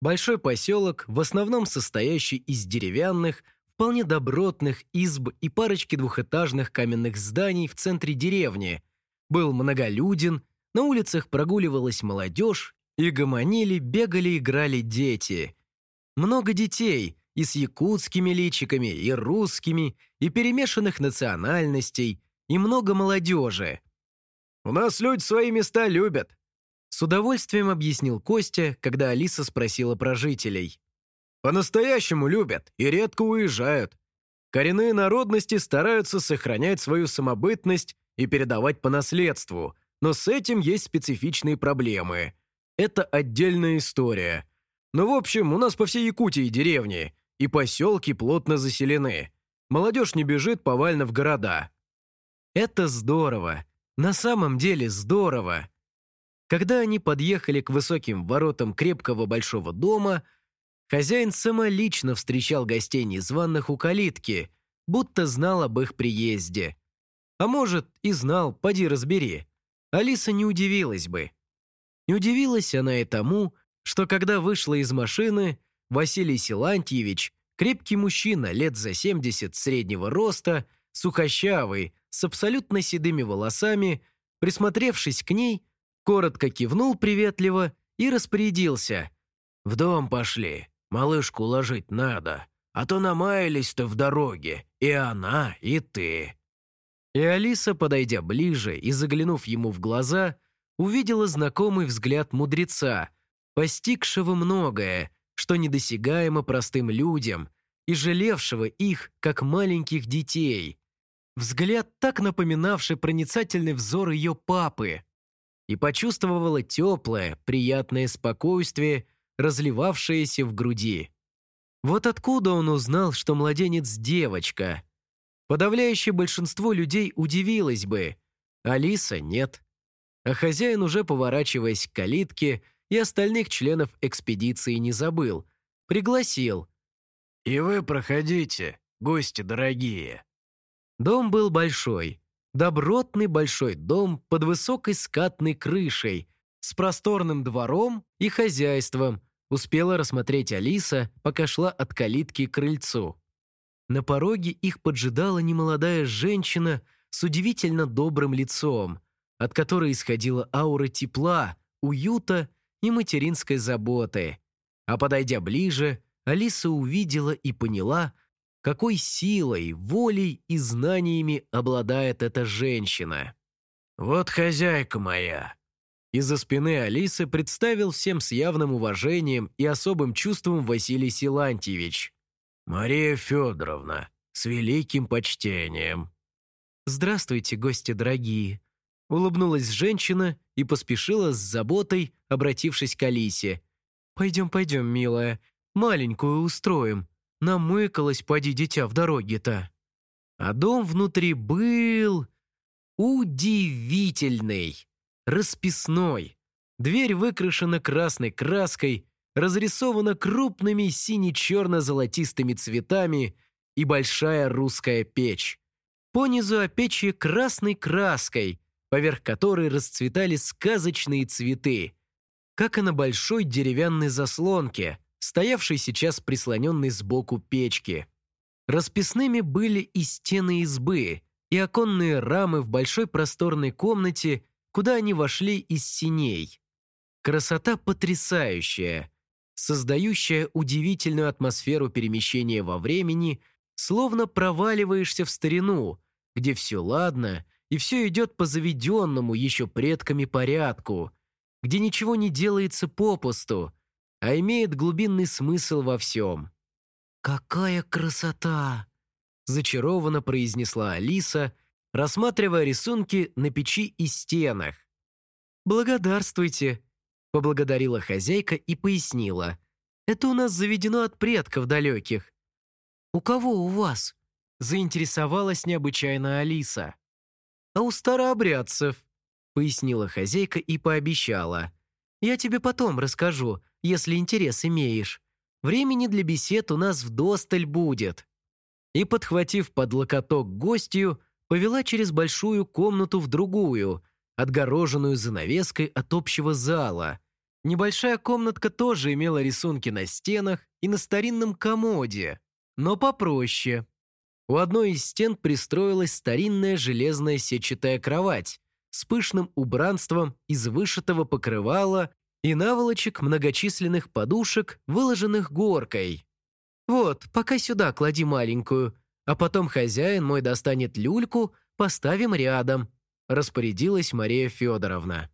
Большой поселок, в основном состоящий из деревянных, вполне добротных изб и парочки двухэтажных каменных зданий в центре деревни, был многолюден, на улицах прогуливалась молодежь, и гомонили, бегали, играли дети. Много детей, и с якутскими личиками, и русскими, и перемешанных национальностей, и много молодежи. «У нас люди свои места любят», с удовольствием объяснил Костя, когда Алиса спросила про жителей. «По-настоящему любят и редко уезжают. Коренные народности стараются сохранять свою самобытность и передавать по наследству, но с этим есть специфичные проблемы. Это отдельная история. Но в общем, у нас по всей Якутии деревни, и поселки плотно заселены. Молодежь не бежит повально в города. Это здорово. На самом деле здорово. Когда они подъехали к высоким воротам крепкого большого дома, хозяин самолично встречал гостей незваных у калитки, будто знал об их приезде. А может, и знал, поди разбери. Алиса не удивилась бы. Не удивилась она и тому, что когда вышла из машины, Василий Силантьевич, крепкий мужчина лет за 70 среднего роста, сухощавый, с абсолютно седыми волосами, присмотревшись к ней, коротко кивнул приветливо и распорядился. «В дом пошли, малышку ложить надо, а то намаялись-то в дороге, и она, и ты». И Алиса, подойдя ближе и заглянув ему в глаза, увидела знакомый взгляд мудреца, постигшего многое, что недосягаемо простым людям, и жалевшего их, как маленьких детей. Взгляд, так напоминавший проницательный взор ее папы, и почувствовала теплое, приятное спокойствие, разливавшееся в груди. Вот откуда он узнал, что младенец – девочка? Подавляющее большинство людей удивилось бы. Алиса – нет. А хозяин, уже поворачиваясь к калитке, и остальных членов экспедиции не забыл. Пригласил. «И вы проходите, гости дорогие». Дом был большой, Добротный большой дом под высокой скатной крышей, с просторным двором и хозяйством, успела рассмотреть Алиса, пока шла от калитки к крыльцу. На пороге их поджидала немолодая женщина с удивительно добрым лицом, от которой исходила аура тепла, уюта и материнской заботы. А подойдя ближе, Алиса увидела и поняла, какой силой, волей и знаниями обладает эта женщина. «Вот хозяйка моя!» Из-за спины Алисы представил всем с явным уважением и особым чувством Василий Силантьевич. «Мария Федоровна, с великим почтением!» «Здравствуйте, гости дорогие!» Улыбнулась женщина и поспешила с заботой, обратившись к Алисе. «Пойдем, пойдем, милая, маленькую устроим, Намыкалось, поди, дитя, в дороге-то. А дом внутри был... удивительный, расписной. Дверь выкрашена красной краской, разрисована крупными сине-черно-золотистыми цветами и большая русская печь. Понизу о печи красной краской, поверх которой расцветали сказочные цветы, как и на большой деревянной заслонке – стоявший сейчас прислоненный сбоку печки. Расписными были и стены избы, и оконные рамы в большой просторной комнате, куда они вошли из синей. Красота потрясающая, создающая удивительную атмосферу перемещения во времени, словно проваливаешься в старину, где все ладно и все идет по заведенному еще предками порядку, где ничего не делается попусту, а имеет глубинный смысл во всем. «Какая красота!» – зачарованно произнесла Алиса, рассматривая рисунки на печи и стенах. «Благодарствуйте!» – поблагодарила хозяйка и пояснила. «Это у нас заведено от предков далеких». «У кого у вас?» – заинтересовалась необычайно Алиса. «А у старообрядцев», – пояснила хозяйка и пообещала. «Я тебе потом расскажу, если интерес имеешь. Времени для бесед у нас вдосталь будет». И, подхватив под локоток гостью, повела через большую комнату в другую, отгороженную занавеской от общего зала, Небольшая комнатка тоже имела рисунки на стенах и на старинном комоде, но попроще. У одной из стен пристроилась старинная железная сетчатая кровать с пышным убранством из вышитого покрывала и наволочек многочисленных подушек, выложенных горкой. «Вот, пока сюда клади маленькую, а потом хозяин мой достанет люльку, поставим рядом», распорядилась Мария Федоровна.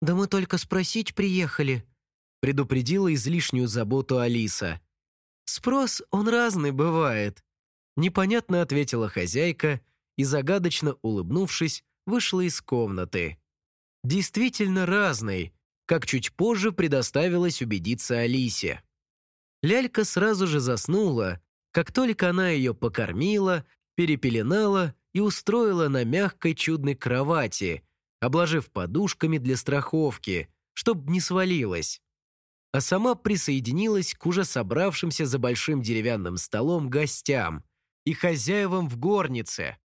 «Да мы только спросить приехали», предупредила излишнюю заботу Алиса. «Спрос, он разный бывает», непонятно ответила хозяйка и, загадочно улыбнувшись, вышла из комнаты. Действительно разный, как чуть позже предоставилось убедиться Алисе. Лялька сразу же заснула, как только она ее покормила, перепеленала и устроила на мягкой чудной кровати, обложив подушками для страховки, чтоб не свалилась. А сама присоединилась к уже собравшимся за большим деревянным столом гостям и хозяевам в горнице.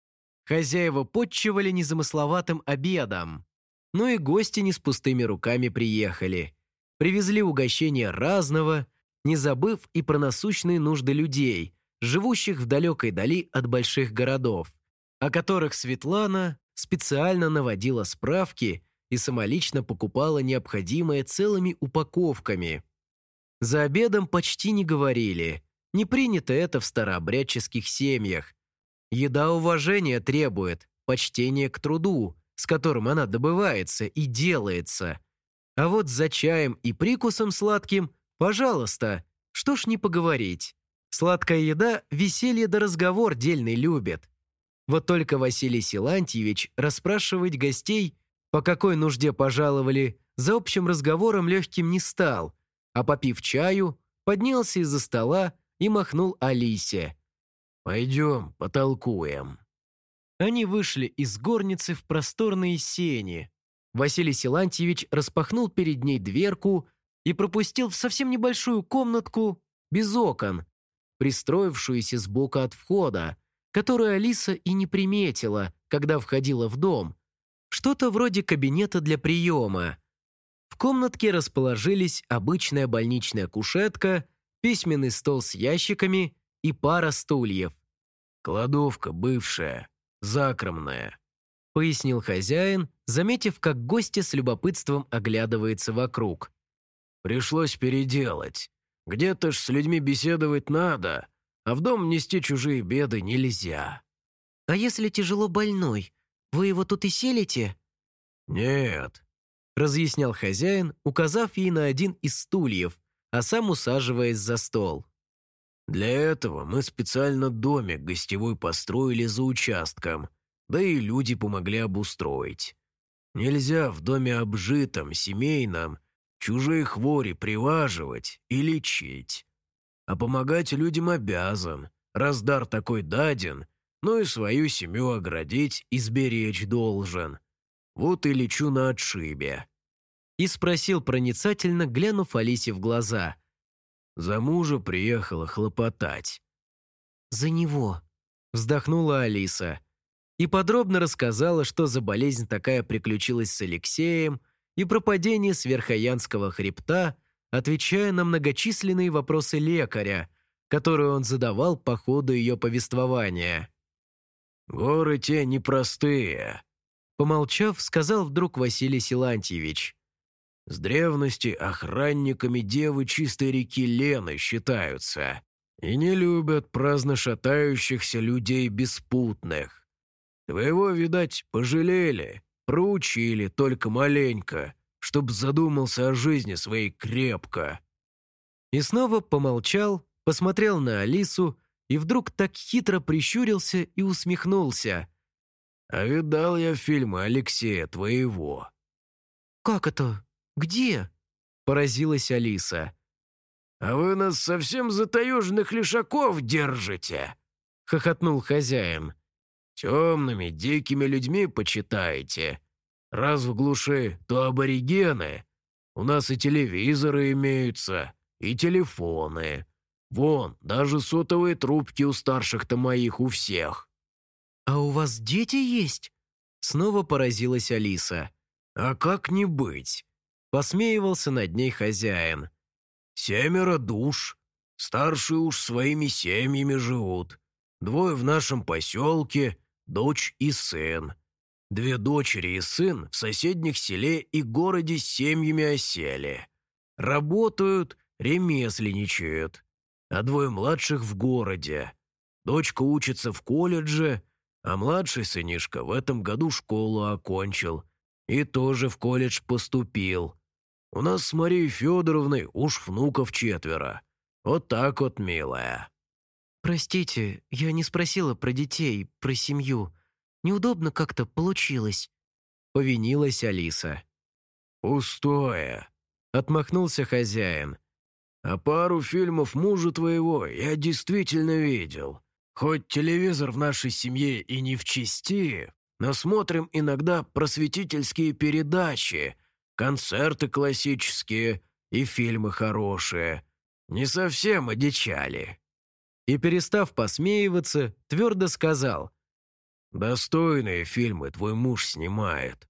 Хозяева подчивали незамысловатым обедом. Но и гости не с пустыми руками приехали. Привезли угощения разного, не забыв и про насущные нужды людей, живущих в далекой дали от больших городов, о которых Светлана специально наводила справки и самолично покупала необходимое целыми упаковками. За обедом почти не говорили. Не принято это в старообрядческих семьях. Еда уважения требует, почтения к труду, с которым она добывается и делается. А вот за чаем и прикусом сладким, пожалуйста, что ж не поговорить. Сладкая еда веселье да разговор дельный любит. Вот только Василий Силантьевич расспрашивать гостей, по какой нужде пожаловали, за общим разговором легким не стал, а попив чаю, поднялся из-за стола и махнул Алисе. «Пойдем, потолкуем». Они вышли из горницы в просторные сени. Василий Силантьевич распахнул перед ней дверку и пропустил в совсем небольшую комнатку без окон, пристроившуюся сбоку от входа, которую Алиса и не приметила, когда входила в дом. Что-то вроде кабинета для приема. В комнатке расположились обычная больничная кушетка, письменный стол с ящиками и пара стульев. «Кладовка бывшая, закромная», — пояснил хозяин, заметив, как гостья с любопытством оглядывается вокруг. «Пришлось переделать. Где-то ж с людьми беседовать надо, а в дом нести чужие беды нельзя». «А если тяжело больной, вы его тут и селите?» «Нет», — разъяснял хозяин, указав ей на один из стульев, а сам усаживаясь за стол. «Для этого мы специально домик гостевой построили за участком, да и люди помогли обустроить. Нельзя в доме обжитом, семейном, чужие хвори приваживать и лечить. А помогать людям обязан, раз дар такой даден, но и свою семью оградить и сберечь должен. Вот и лечу на отшибе». И спросил проницательно, глянув Алисе в глаза. За мужа приехала хлопотать. «За него», — вздохнула Алиса. И подробно рассказала, что за болезнь такая приключилась с Алексеем и про падение с Верхоянского хребта — отвечая на многочисленные вопросы лекаря, которые он задавал по ходу ее повествования. «Горы те непростые», — помолчав, сказал вдруг Василий Силантьевич. «С древности охранниками девы чистой реки Лены считаются и не любят праздно шатающихся людей беспутных. Твоего, видать, пожалели, проучили только маленько, чтоб задумался о жизни своей крепко». И снова помолчал, посмотрел на Алису и вдруг так хитро прищурился и усмехнулся. «А видал я фильмы Алексея твоего». «Как это? Где?» – поразилась Алиса. «А вы нас совсем за таежных лишаков держите?» – хохотнул хозяин. «Темными, дикими людьми почитаете, Раз в глуши, то аборигены. У нас и телевизоры имеются, и телефоны. Вон, даже сотовые трубки у старших-то моих у всех». «А у вас дети есть?» Снова поразилась Алиса. «А как не быть? Посмеивался над ней хозяин. «Семеро душ. Старшие уж своими семьями живут. Двое в нашем поселке, дочь и сын. Две дочери и сын в соседних селе и городе с семьями осели. Работают, ремесленничают. А двое младших в городе. Дочка учится в колледже, а младший сынишка в этом году школу окончил и тоже в колледж поступил. У нас с Марией Федоровной уж внуков четверо. Вот так вот, милая». «Простите, я не спросила про детей, про семью. Неудобно как-то получилось», — повинилась Алиса. «Пустое», — отмахнулся хозяин. «А пару фильмов мужа твоего я действительно видел. Хоть телевизор в нашей семье и не в чести, но смотрим иногда просветительские передачи, концерты классические и фильмы хорошие. Не совсем одичали». И, перестав посмеиваться, твердо сказал. «Достойные фильмы твой муж снимает.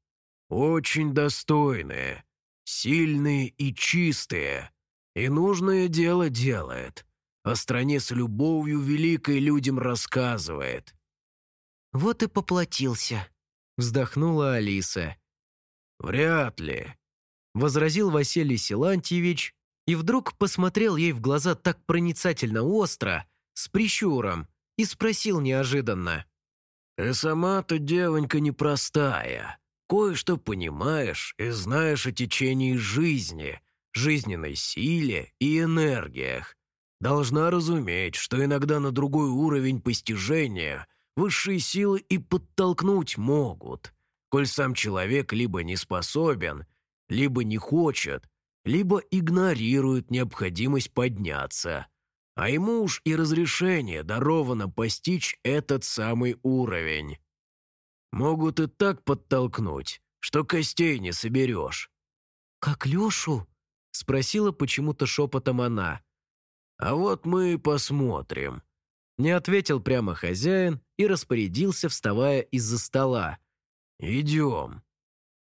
Очень достойные, сильные и чистые. И нужное дело делает. О стране с любовью великой людям рассказывает. «Вот и поплатился», — вздохнула Алиса. «Вряд ли», — возразил Василий Силантьевич и вдруг посмотрел ей в глаза так проницательно остро, с прищуром, и спросил неожиданно. «Ты сама-то девонька непростая. Кое-что понимаешь и знаешь о течении жизни, жизненной силе и энергиях. Должна разуметь, что иногда на другой уровень постижения — Высшие силы и подтолкнуть могут, коль сам человек либо не способен, либо не хочет, либо игнорирует необходимость подняться. А ему уж и разрешение даровано постичь этот самый уровень. Могут и так подтолкнуть, что костей не соберешь. «Как Лешу?» — спросила почему-то шепотом она. «А вот мы и посмотрим», не ответил прямо хозяин и распорядился, вставая из-за стола. «Идем».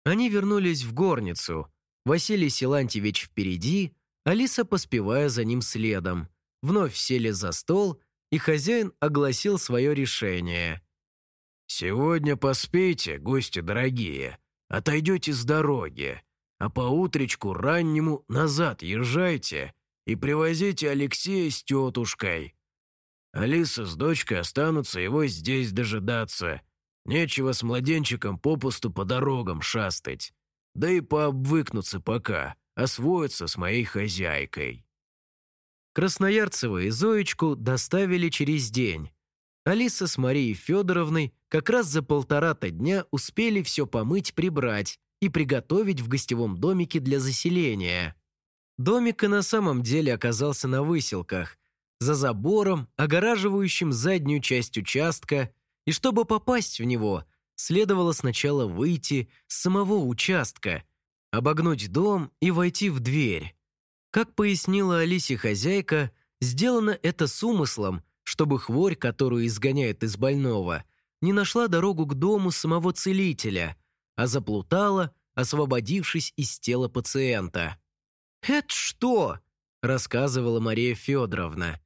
Они вернулись в горницу. Василий Силантьевич впереди, Алиса поспевая за ним следом. Вновь сели за стол, и хозяин огласил свое решение. «Сегодня поспейте, гости дорогие, отойдете с дороги, а по утречку раннему назад езжайте и привозите Алексея с тетушкой. Алиса с дочкой останутся его здесь дожидаться. Нечего с младенчиком попусту по дорогам шастать. Да и пообвыкнуться пока, освоиться с моей хозяйкой». Красноярцева и Зоечку доставили через день. Алиса с Марией Федоровной как раз за полтора-то дня успели все помыть-прибрать и приготовить в гостевом домике для заселения. Домик и на самом деле оказался на выселках, за забором, огораживающим заднюю часть участка, и чтобы попасть в него, следовало сначала выйти с самого участка, обогнуть дом и войти в дверь. Как пояснила Алисе хозяйка, сделано это с умыслом, чтобы хворь, которую изгоняет из больного, не нашла дорогу к дому самого целителя, а заплутала, освободившись из тела пациента. «Это что?» – рассказывала Мария Федоровна.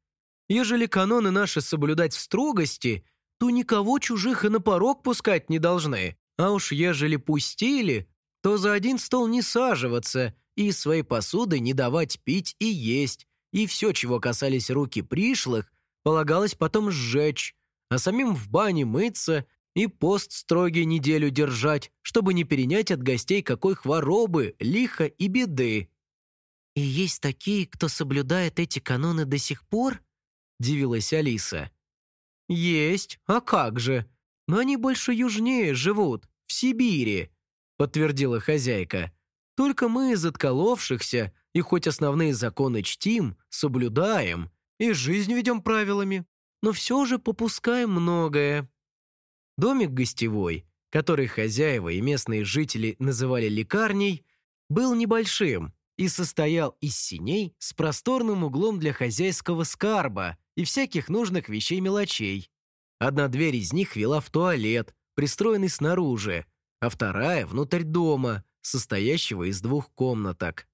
Ежели каноны наши соблюдать в строгости, то никого чужих и на порог пускать не должны. А уж ежели пустили, то за один стол не саживаться и своей посуды не давать пить и есть, и все, чего касались руки пришлых, полагалось потом сжечь, а самим в бане мыться и пост строгий неделю держать, чтобы не перенять от гостей какой хворобы, лиха и беды. «И есть такие, кто соблюдает эти каноны до сих пор?» – дивилась Алиса. «Есть, а как же? Но они больше южнее живут, в Сибири», – подтвердила хозяйка. «Только мы из отколовшихся, и хоть основные законы чтим, соблюдаем, и жизнь ведем правилами, но все же попускаем многое». Домик гостевой, который хозяева и местные жители называли лекарней, был небольшим и состоял из синей с просторным углом для хозяйского скарба, и всяких нужных вещей-мелочей. Одна дверь из них вела в туалет, пристроенный снаружи, а вторая — внутрь дома, состоящего из двух комнаток.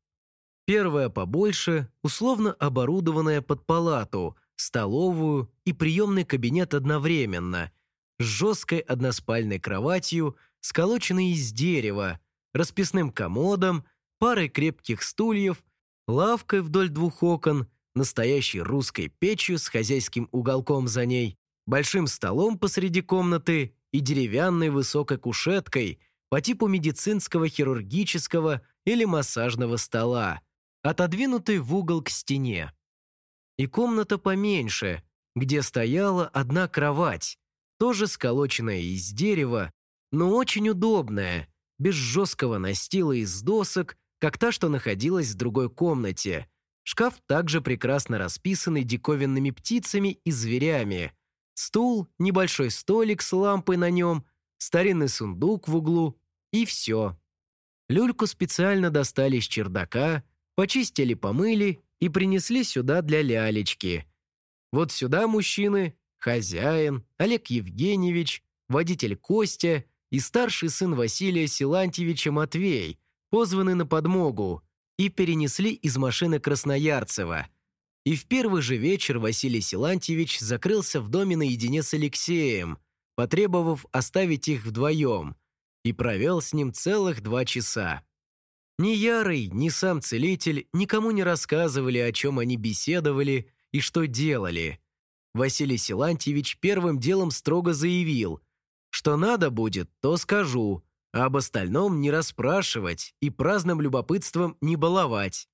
Первая побольше, условно оборудованная под палату, столовую и приемный кабинет одновременно, с жесткой односпальной кроватью, сколоченной из дерева, расписным комодом, парой крепких стульев, лавкой вдоль двух окон, настоящей русской печью с хозяйским уголком за ней, большим столом посреди комнаты и деревянной высокой кушеткой по типу медицинского, хирургического или массажного стола, отодвинутой в угол к стене. И комната поменьше, где стояла одна кровать, тоже сколоченная из дерева, но очень удобная, без жесткого настила из досок, как та, что находилась в другой комнате. Шкаф также прекрасно расписанный диковинными птицами и зверями. Стул, небольшой столик с лампой на нем, старинный сундук в углу и все. Люльку специально достали с чердака, почистили, помыли и принесли сюда для лялечки. Вот сюда мужчины, хозяин, Олег Евгеньевич, водитель Костя и старший сын Василия Силантьевича Матвей, позваны на подмогу, и перенесли из машины Красноярцева. И в первый же вечер Василий Силантьевич закрылся в доме наедине с Алексеем, потребовав оставить их вдвоем, и провел с ним целых два часа. Ни Ярый, ни сам целитель никому не рассказывали, о чем они беседовали и что делали. Василий Силантьевич первым делом строго заявил, что надо будет, то скажу, а об остальном не расспрашивать и праздным любопытством не баловать.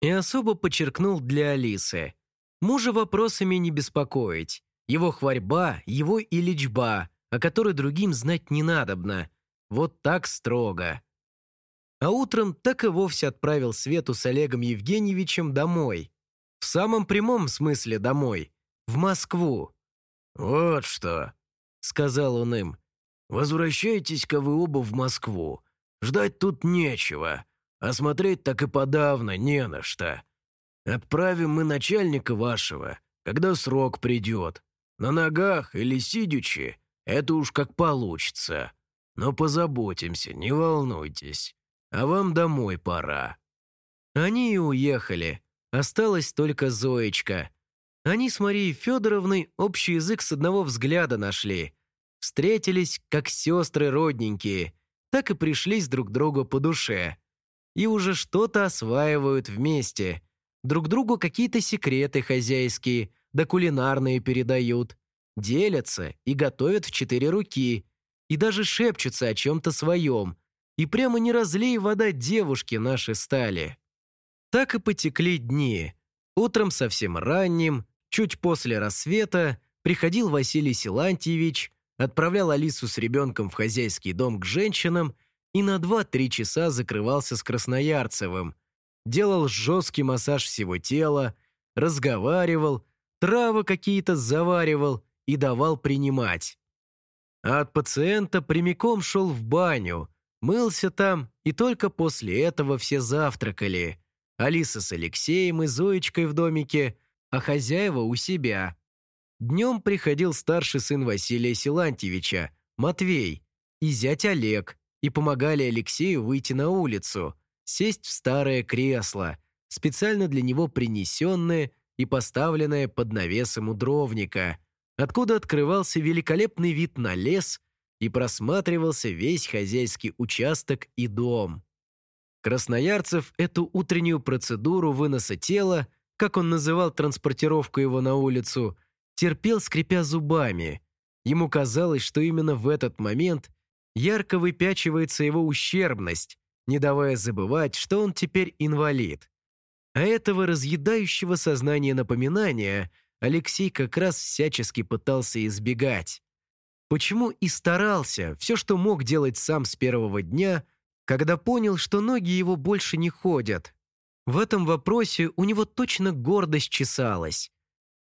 И особо подчеркнул для Алисы. Мужа вопросами не беспокоить. Его хварьба, его и лечба, о которой другим знать не надобно. Вот так строго. А утром так и вовсе отправил Свету с Олегом Евгеньевичем домой. В самом прямом смысле домой. В Москву. «Вот что», — сказал он им. «Возвращайтесь-ка вы оба в Москву. Ждать тут нечего, а смотреть так и подавно не на что. Отправим мы начальника вашего, когда срок придет. На ногах или сидячи, это уж как получится. Но позаботимся, не волнуйтесь. А вам домой пора». Они и уехали. Осталась только Зоечка. Они с Марией Федоровной общий язык с одного взгляда нашли. Встретились, как сестры родненькие, так и пришлись друг другу по душе. И уже что-то осваивают вместе. Друг другу какие-то секреты хозяйские, да кулинарные передают. Делятся и готовят в четыре руки. И даже шепчутся о чем-то своем. И прямо не разлей вода девушки наши стали. Так и потекли дни. Утром совсем ранним, чуть после рассвета, приходил Василий Силантьевич, отправлял Алису с ребенком в хозяйский дом к женщинам и на 2-3 часа закрывался с Красноярцевым, делал жесткий массаж всего тела, разговаривал, травы какие-то заваривал и давал принимать. А от пациента прямиком шел в баню, мылся там, и только после этого все завтракали. Алиса с Алексеем и Зоечкой в домике, а хозяева у себя. Днем приходил старший сын Василия Силантьевича, Матвей, и зять Олег, и помогали Алексею выйти на улицу, сесть в старое кресло, специально для него принесенное и поставленное под навесом у дровника, откуда открывался великолепный вид на лес и просматривался весь хозяйский участок и дом. Красноярцев эту утреннюю процедуру выноса тела, как он называл транспортировку его на улицу, терпел, скрипя зубами. Ему казалось, что именно в этот момент ярко выпячивается его ущербность, не давая забывать, что он теперь инвалид. А этого разъедающего сознание напоминания Алексей как раз всячески пытался избегать. Почему и старался все, что мог делать сам с первого дня, когда понял, что ноги его больше не ходят. В этом вопросе у него точно гордость чесалась.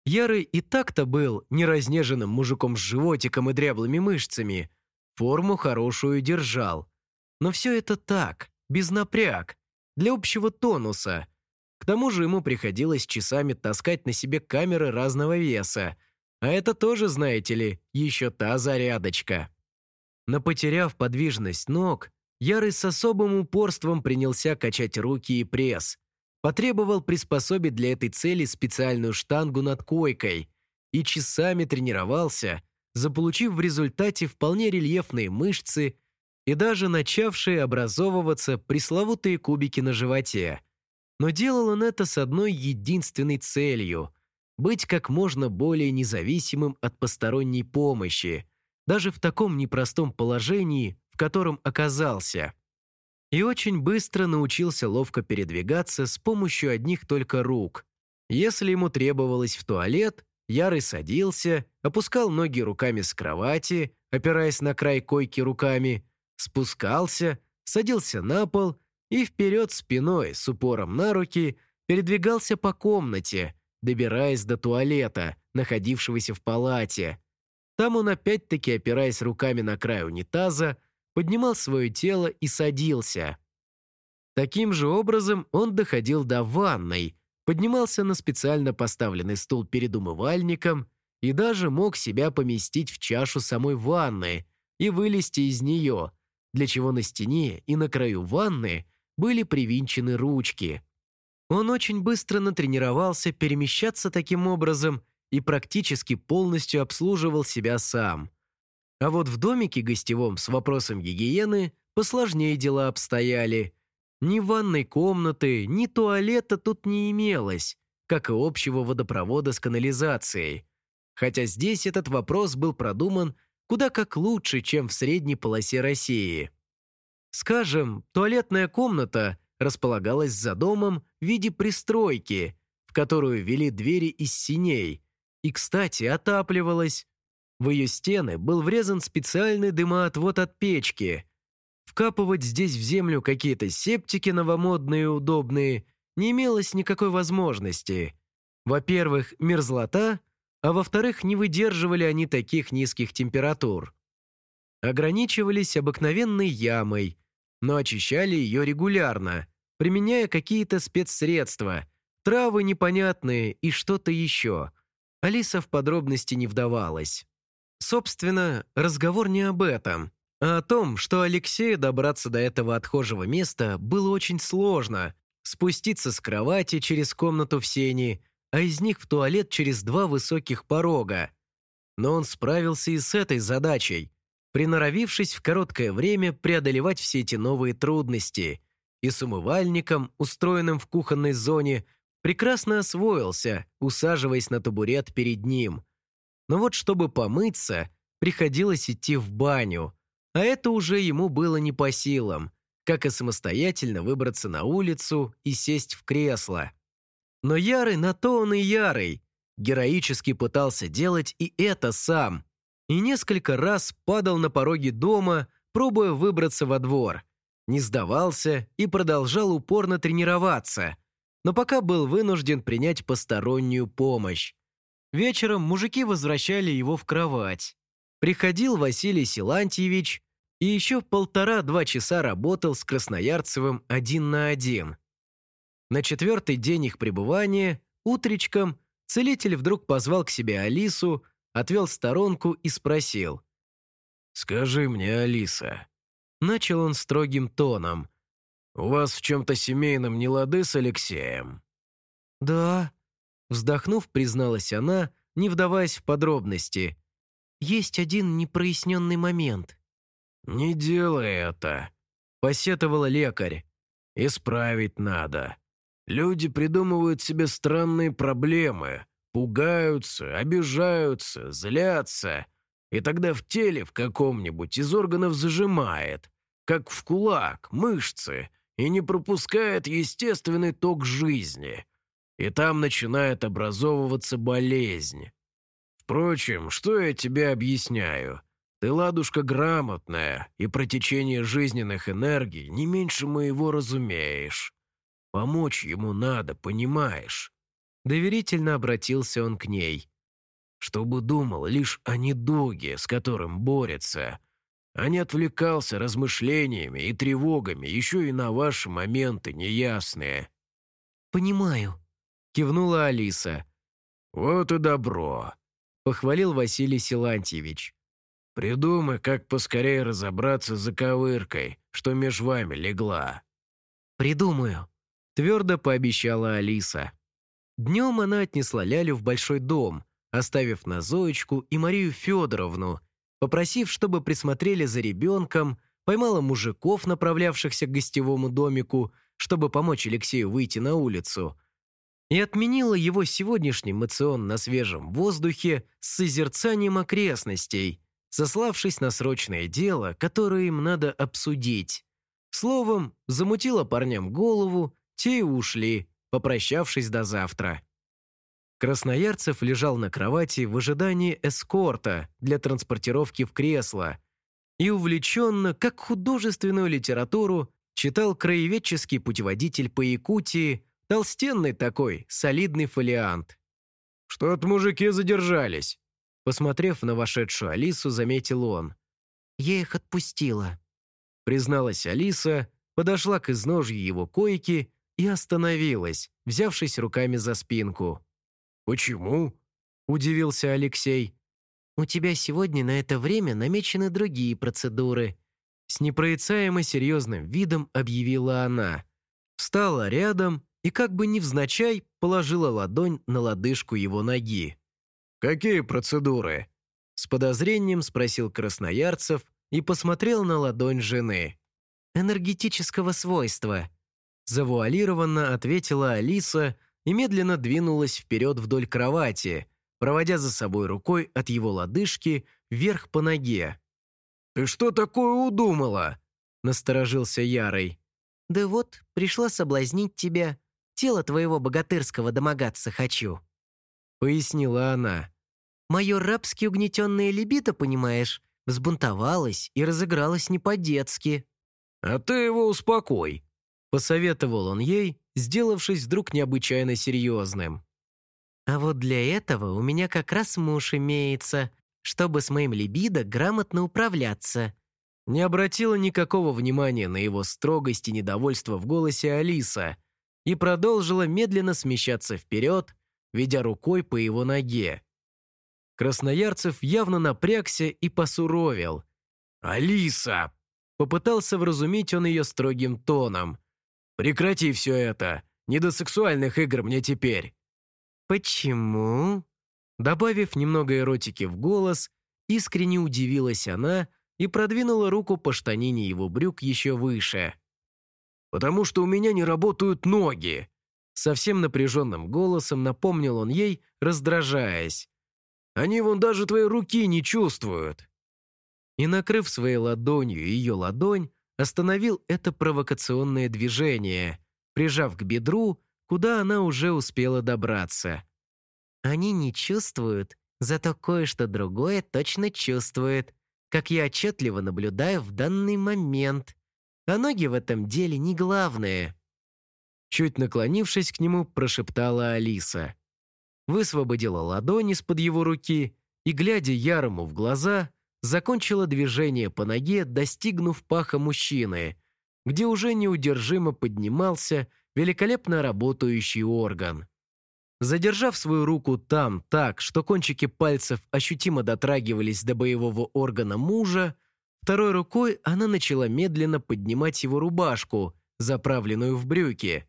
Ярый и так-то был неразнеженным мужиком с животиком и дряблыми мышцами. Форму хорошую держал. Но все это так, без напряг, для общего тонуса. К тому же ему приходилось часами таскать на себе камеры разного веса. А это тоже, знаете ли, еще та зарядочка. Но потеряв подвижность ног, Ярый с особым упорством принялся качать руки и пресс. Потребовал приспособить для этой цели специальную штангу над койкой и часами тренировался, заполучив в результате вполне рельефные мышцы и даже начавшие образовываться пресловутые кубики на животе. Но делал он это с одной единственной целью – быть как можно более независимым от посторонней помощи, даже в таком непростом положении, в котором оказался. И очень быстро научился ловко передвигаться с помощью одних только рук. Если ему требовалось в туалет, Ярый садился, опускал ноги руками с кровати, опираясь на край койки руками, спускался, садился на пол и вперед спиной с упором на руки передвигался по комнате, добираясь до туалета, находившегося в палате. Там он опять-таки, опираясь руками на край унитаза, поднимал свое тело и садился. Таким же образом он доходил до ванной, поднимался на специально поставленный стул перед умывальником и даже мог себя поместить в чашу самой ванны и вылезти из нее, для чего на стене и на краю ванны были привинчены ручки. Он очень быстро натренировался перемещаться таким образом и практически полностью обслуживал себя сам. А вот в домике гостевом с вопросом гигиены посложнее дела обстояли. Ни ванной комнаты, ни туалета тут не имелось, как и общего водопровода с канализацией. Хотя здесь этот вопрос был продуман куда как лучше, чем в средней полосе России. Скажем, туалетная комната располагалась за домом в виде пристройки, в которую вели двери из синей, и, кстати, отапливалась. В ее стены был врезан специальный дымоотвод от печки. Вкапывать здесь в землю какие-то септики новомодные и удобные не имелось никакой возможности. Во-первых, мерзлота, а во-вторых, не выдерживали они таких низких температур. Ограничивались обыкновенной ямой, но очищали ее регулярно, применяя какие-то спецсредства, травы непонятные и что-то еще. Алиса в подробности не вдавалась. Собственно, разговор не об этом, а о том, что Алексею добраться до этого отхожего места было очень сложно, спуститься с кровати через комнату в сени, а из них в туалет через два высоких порога. Но он справился и с этой задачей, приноровившись в короткое время преодолевать все эти новые трудности, и с умывальником, устроенным в кухонной зоне, прекрасно освоился, усаживаясь на табурет перед ним. Но вот чтобы помыться, приходилось идти в баню, а это уже ему было не по силам, как и самостоятельно выбраться на улицу и сесть в кресло. Но Ярый на то он и Ярый, героически пытался делать и это сам, и несколько раз падал на пороге дома, пробуя выбраться во двор. Не сдавался и продолжал упорно тренироваться, но пока был вынужден принять постороннюю помощь. Вечером мужики возвращали его в кровать. Приходил Василий Силантьевич и еще полтора-два часа работал с Красноярцевым один на один. На четвертый день их пребывания, утречком, целитель вдруг позвал к себе Алису, отвел сторонку и спросил. «Скажи мне, Алиса». Начал он строгим тоном. «У вас в чем-то семейном не лады с Алексеем?» «Да», — вздохнув, призналась она, не вдаваясь в подробности. «Есть один непроясненный момент». «Не делай это», — посетовала лекарь. «Исправить надо. Люди придумывают себе странные проблемы, Пугаются, обижаются, злятся. И тогда в теле в каком-нибудь из органов зажимает, как в кулак, мышцы, и не пропускает естественный ток жизни. И там начинает образовываться болезнь. Впрочем, что я тебе объясняю? Ты, ладушка, грамотная, и про течение жизненных энергий не меньше моего разумеешь. Помочь ему надо, понимаешь? Доверительно обратился он к ней. «Чтобы думал лишь о недуге, с которым борется, а не отвлекался размышлениями и тревогами еще и на ваши моменты неясные». «Понимаю», — кивнула Алиса. «Вот и добро», — похвалил Василий Силантьевич. «Придумай, как поскорее разобраться с заковыркой, что меж вами легла». «Придумаю», — твердо пообещала Алиса. Днем она отнесла Лялю в большой дом, оставив на Зоечку и Марию Федоровну, попросив, чтобы присмотрели за ребенком, поймала мужиков, направлявшихся к гостевому домику, чтобы помочь Алексею выйти на улицу, и отменила его сегодняшний мацион на свежем воздухе с созерцанием окрестностей, сославшись на срочное дело, которое им надо обсудить. Словом, замутила парням голову, те и ушли, попрощавшись до завтра. Красноярцев лежал на кровати в ожидании эскорта для транспортировки в кресло и увлеченно, как художественную литературу, читал краеведческий путеводитель по Якутии, толстенный такой, солидный фолиант. «Что-то мужики задержались», Посмотрев на вошедшую Алису, заметил он. «Я их отпустила», — призналась Алиса, подошла к изножью его койки и остановилась, взявшись руками за спинку. «Почему?» – удивился Алексей. «У тебя сегодня на это время намечены другие процедуры», – с непроицаемо серьезным видом объявила она. Встала рядом и как бы невзначай положила ладонь на лодыжку его ноги. «Какие процедуры?» С подозрением спросил Красноярцев и посмотрел на ладонь жены. «Энергетического свойства», – завуалированно ответила Алиса и медленно двинулась вперед вдоль кровати, проводя за собой рукой от его лодыжки вверх по ноге. «Ты что такое удумала?» – насторожился Ярый. «Да вот, пришла соблазнить тебя. Тело твоего богатырского домогаться хочу», – пояснила она. «Мое рабски угнетенное либидо, понимаешь, взбунтовалось и разыгралось не по-детски». «А ты его успокой», – посоветовал он ей, сделавшись вдруг необычайно серьезным. «А вот для этого у меня как раз муж имеется, чтобы с моим либидо грамотно управляться». Не обратила никакого внимания на его строгость и недовольство в голосе Алиса и продолжила медленно смещаться вперед, ведя рукой по его ноге. Красноярцев явно напрягся и посуровил. «Алиса!» Попытался вразумить он ее строгим тоном. Прекрати все это. Не до сексуальных игр мне теперь». «Почему?» Добавив немного эротики в голос, искренне удивилась она и продвинула руку по штанине его брюк еще выше. «Потому что у меня не работают ноги!» Совсем напряженным голосом напомнил он ей, раздражаясь. «Они вон даже твои руки не чувствуют!» И, накрыв своей ладонью ее ладонь, остановил это провокационное движение, прижав к бедру, куда она уже успела добраться. Они не чувствуют, зато кое-что другое точно чувствует, как я отчетливо наблюдаю в данный момент. А ноги в этом деле не главное. Чуть наклонившись к нему, прошептала Алиса. Высвободила ладонь из-под его руки и, глядя Ярому в глаза, закончила движение по ноге, достигнув паха мужчины, где уже неудержимо поднимался великолепно работающий орган. Задержав свою руку там так, что кончики пальцев ощутимо дотрагивались до боевого органа мужа, второй рукой она начала медленно поднимать его рубашку, заправленную в брюки.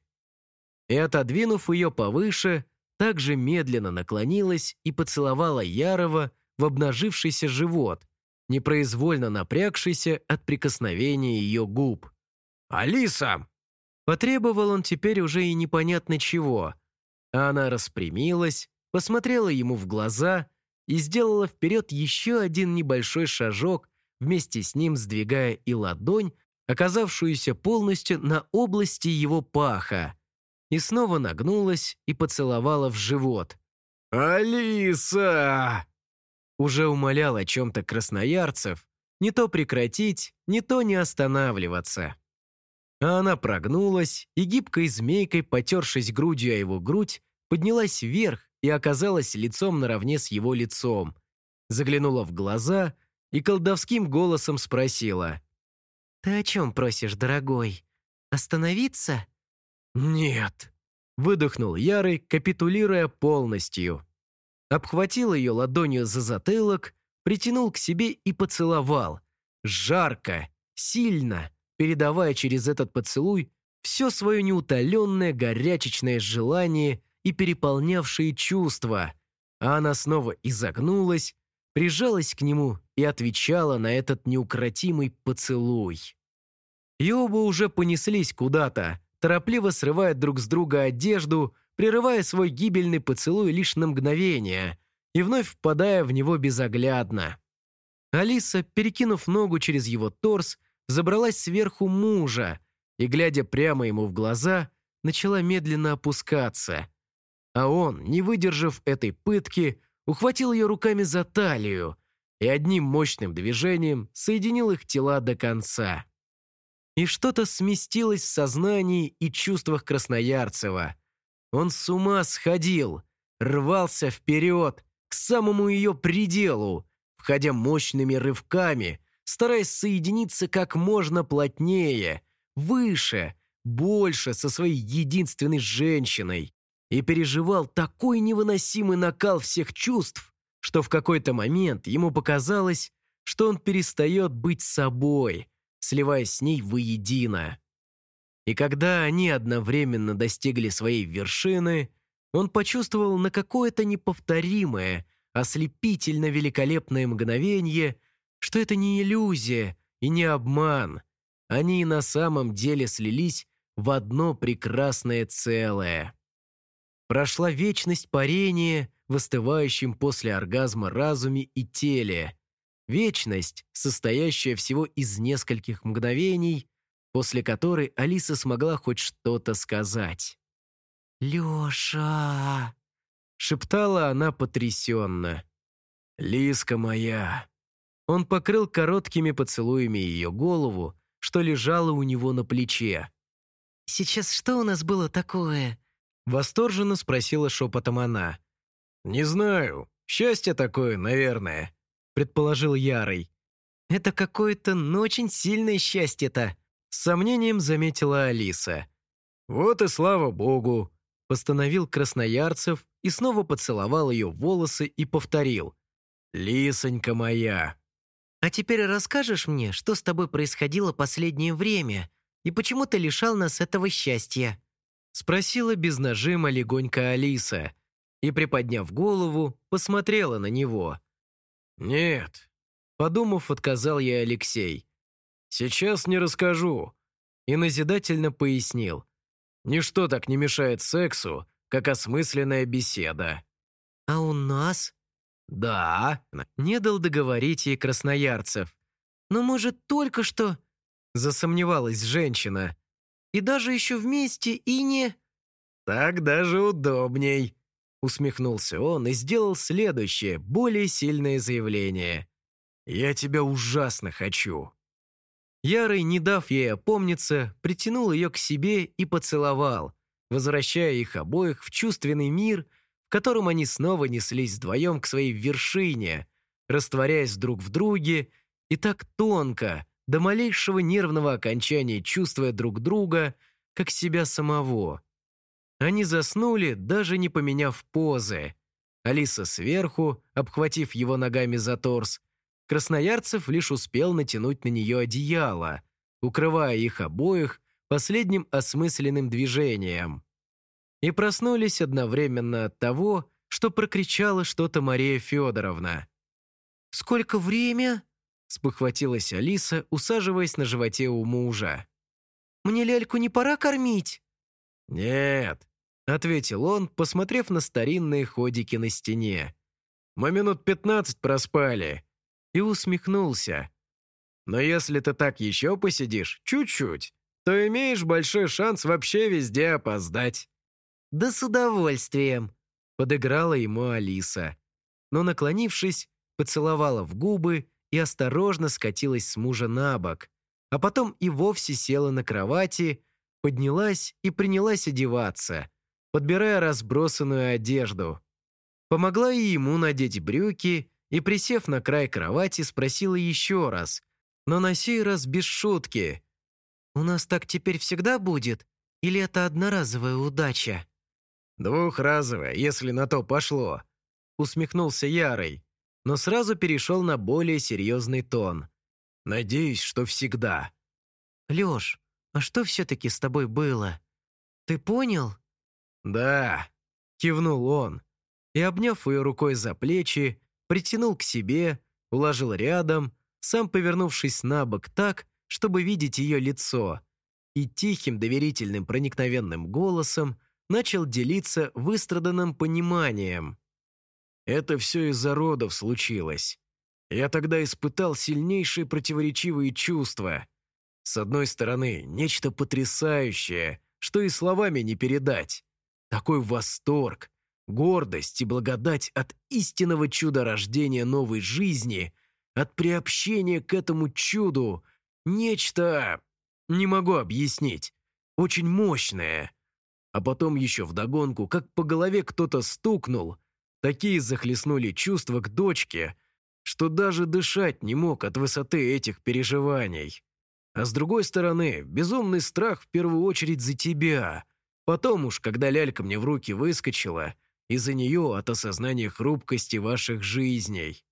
И, отодвинув ее повыше, также медленно наклонилась и поцеловала Ярова в обнажившийся живот, непроизвольно напрягшийся от прикосновения ее губ. «Алиса!» Потребовал он теперь уже и непонятно чего. А она распрямилась, посмотрела ему в глаза и сделала вперед еще один небольшой шажок, вместе с ним сдвигая и ладонь, оказавшуюся полностью на области его паха, и снова нагнулась и поцеловала в живот. «Алиса!» Уже умолял о чем-то красноярцев, не то прекратить, не то не останавливаться. А она прогнулась и гибкой змейкой, потершись грудью о его грудь, поднялась вверх и оказалась лицом наравне с его лицом. Заглянула в глаза и колдовским голосом спросила. «Ты о чем просишь, дорогой? Остановиться?» «Нет», — выдохнул Ярый, капитулируя полностью обхватил ее ладонью за затылок, притянул к себе и поцеловал. Жарко, сильно, передавая через этот поцелуй все свое неутоленное горячечное желание и переполнявшие чувства, а она снова изогнулась, прижалась к нему и отвечала на этот неукротимый поцелуй. И оба уже понеслись куда-то, торопливо срывая друг с друга одежду, прерывая свой гибельный поцелуй лишь на мгновение и вновь впадая в него безоглядно. Алиса, перекинув ногу через его торс, забралась сверху мужа и, глядя прямо ему в глаза, начала медленно опускаться. А он, не выдержав этой пытки, ухватил ее руками за талию и одним мощным движением соединил их тела до конца. И что-то сместилось в сознании и чувствах Красноярцева. Он с ума сходил, рвался вперед, к самому ее пределу, входя мощными рывками, стараясь соединиться как можно плотнее, выше, больше со своей единственной женщиной, и переживал такой невыносимый накал всех чувств, что в какой-то момент ему показалось, что он перестает быть собой, сливаясь с ней воедино. И когда они одновременно достигли своей вершины, он почувствовал на какое-то неповторимое, ослепительно великолепное мгновение, что это не иллюзия и не обман. Они на самом деле слились в одно прекрасное целое. Прошла вечность парения в остывающем после оргазма разуме и теле. Вечность, состоящая всего из нескольких мгновений, после которой Алиса смогла хоть что-то сказать. «Леша!» — шептала она потрясенно. «Лиска моя!» Он покрыл короткими поцелуями ее голову, что лежало у него на плече. «Сейчас что у нас было такое?» Восторженно спросила шепотом она. «Не знаю. Счастье такое, наверное», предположил Ярый. «Это какое-то, но очень сильное счастье-то», с сомнением заметила Алиса. «Вот и слава богу», постановил Красноярцев и снова поцеловал ее волосы и повторил. «Лисонька моя». «А теперь расскажешь мне, что с тобой происходило последнее время и почему ты лишал нас этого счастья?» Спросила без нажима легонько Алиса и, приподняв голову, посмотрела на него. «Нет», — подумав, отказал ей Алексей. «Сейчас не расскажу», и назидательно пояснил. «Ничто так не мешает сексу, как осмысленная беседа». «А у нас?» «Да», — не дал договорить ей красноярцев. «Но, может, только что...» — засомневалась женщина и даже еще вместе и не...» «Так даже удобней», — усмехнулся он и сделал следующее, более сильное заявление. «Я тебя ужасно хочу». Ярый, не дав ей опомниться, притянул ее к себе и поцеловал, возвращая их обоих в чувственный мир, в котором они снова неслись вдвоем к своей вершине, растворяясь друг в друге и так тонко, до малейшего нервного окончания чувствуя друг друга, как себя самого. Они заснули, даже не поменяв позы. Алиса сверху, обхватив его ногами за торс, Красноярцев лишь успел натянуть на нее одеяло, укрывая их обоих последним осмысленным движением. И проснулись одновременно от того, что прокричала что-то Мария Федоровна. «Сколько время?» спохватилась Алиса, усаживаясь на животе у мужа. «Мне ляльку не пора кормить?» «Нет», — ответил он, посмотрев на старинные ходики на стене. «Мы минут пятнадцать проспали». И усмехнулся. «Но если ты так еще посидишь, чуть-чуть, то имеешь большой шанс вообще везде опоздать». «Да с удовольствием», — подыграла ему Алиса. Но, наклонившись, поцеловала в губы и осторожно скатилась с мужа на бок, а потом и вовсе села на кровати, поднялась и принялась одеваться, подбирая разбросанную одежду. Помогла и ему надеть брюки и, присев на край кровати, спросила еще раз, но на сей раз без шутки. «У нас так теперь всегда будет? Или это одноразовая удача?» «Двухразовая, если на то пошло», — усмехнулся Ярый но сразу перешел на более серьезный тон. «Надеюсь, что всегда». Лёш, а что все-таки с тобой было? Ты понял?» «Да», — кивнул он, и, обняв ее рукой за плечи, притянул к себе, уложил рядом, сам повернувшись на бок так, чтобы видеть ее лицо, и тихим, доверительным, проникновенным голосом начал делиться выстраданным пониманием. «Это все из-за родов случилось. Я тогда испытал сильнейшие противоречивые чувства. С одной стороны, нечто потрясающее, что и словами не передать. Такой восторг, гордость и благодать от истинного чуда рождения новой жизни, от приобщения к этому чуду, нечто не могу объяснить. Очень мощное. А потом еще вдогонку, как по голове кто-то стукнул, такие захлестнули чувства к дочке, что даже дышать не мог от высоты этих переживаний. А с другой стороны, безумный страх в первую очередь за тебя. Потом уж, когда лялька мне в руки выскочила, из-за нее от осознания хрупкости ваших жизней.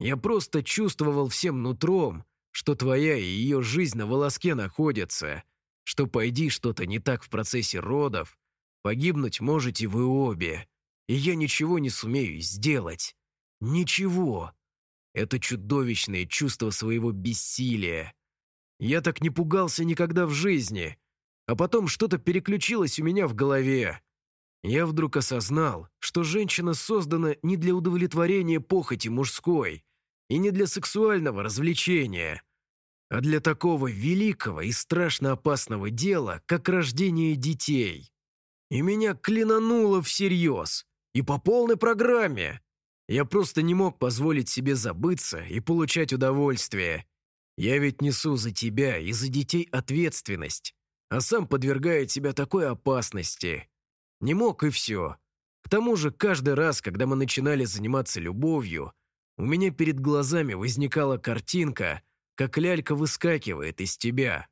Я просто чувствовал всем нутром, что твоя и ее жизнь на волоске находятся, что пойди что-то не так в процессе родов, погибнуть можете вы обе, и я ничего не сумею сделать. Ничего. Это чудовищное чувство своего бессилия. Я так не пугался никогда в жизни, а потом что-то переключилось у меня в голове. Я вдруг осознал, что женщина создана не для удовлетворения похоти мужской и не для сексуального развлечения, а для такого великого и страшно опасного дела, как рождение детей. И меня клинануло всерьез, и по полной программе. Я просто не мог позволить себе забыться и получать удовольствие. Я ведь несу за тебя и за детей ответственность, а сам подвергаю тебя такой опасности. Не мог и все. К тому же каждый раз, когда мы начинали заниматься любовью, у меня перед глазами возникала картинка, как лялька выскакивает из тебя.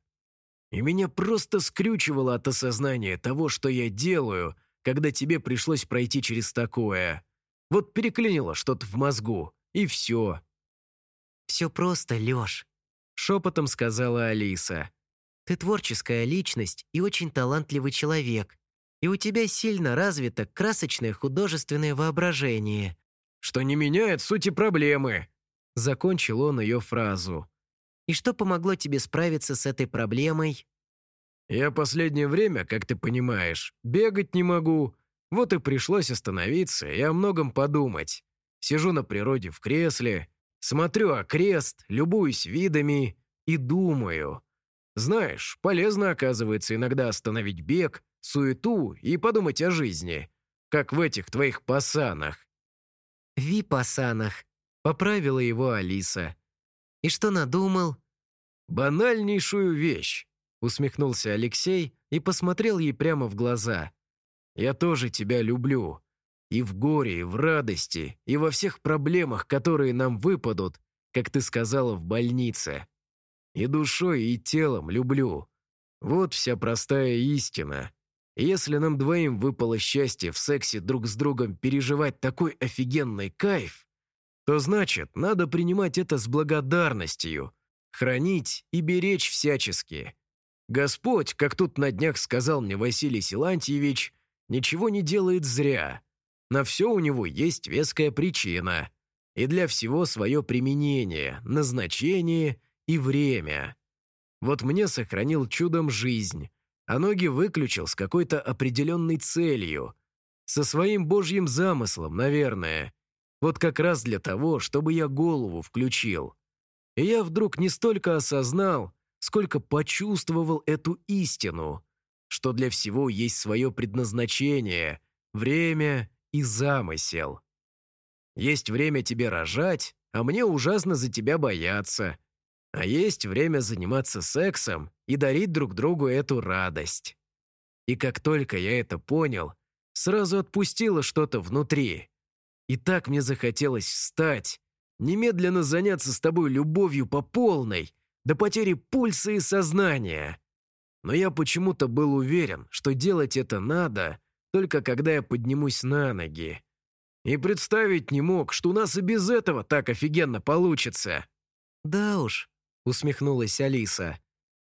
И меня просто скрючивало от осознания того, что я делаю, когда тебе пришлось пройти через такое. Вот переклинило что-то в мозгу, и все. «Все просто, Леш», — шепотом сказала Алиса. «Ты творческая личность и очень талантливый человек, и у тебя сильно развито красочное художественное воображение». «Что не меняет сути проблемы», — закончил он ее фразу. И что помогло тебе справиться с этой проблемой?» «Я последнее время, как ты понимаешь, бегать не могу. Вот и пришлось остановиться и о многом подумать. Сижу на природе в кресле, смотрю окрест, любуюсь видами и думаю. Знаешь, полезно, оказывается, иногда остановить бег, суету и подумать о жизни, как в этих твоих пасанах». «Ви-пасанах», — поправила его Алиса. И что надумал?» «Банальнейшую вещь», — усмехнулся Алексей и посмотрел ей прямо в глаза. «Я тоже тебя люблю. И в горе, и в радости, и во всех проблемах, которые нам выпадут, как ты сказала в больнице. И душой, и телом люблю. Вот вся простая истина. если нам двоим выпало счастье в сексе друг с другом переживать такой офигенный кайф, то значит, надо принимать это с благодарностью, хранить и беречь всячески. Господь, как тут на днях сказал мне Василий Силантьевич, ничего не делает зря. На все у него есть веская причина. И для всего свое применение, назначение и время. Вот мне сохранил чудом жизнь, а ноги выключил с какой-то определенной целью. Со своим божьим замыслом, наверное. Вот как раз для того, чтобы я голову включил. И я вдруг не столько осознал, сколько почувствовал эту истину, что для всего есть свое предназначение, время и замысел. Есть время тебе рожать, а мне ужасно за тебя бояться. А есть время заниматься сексом и дарить друг другу эту радость. И как только я это понял, сразу отпустило что-то внутри. И так мне захотелось встать, немедленно заняться с тобой любовью по полной, до потери пульса и сознания. Но я почему-то был уверен, что делать это надо, только когда я поднимусь на ноги. И представить не мог, что у нас и без этого так офигенно получится. «Да уж», — усмехнулась Алиса.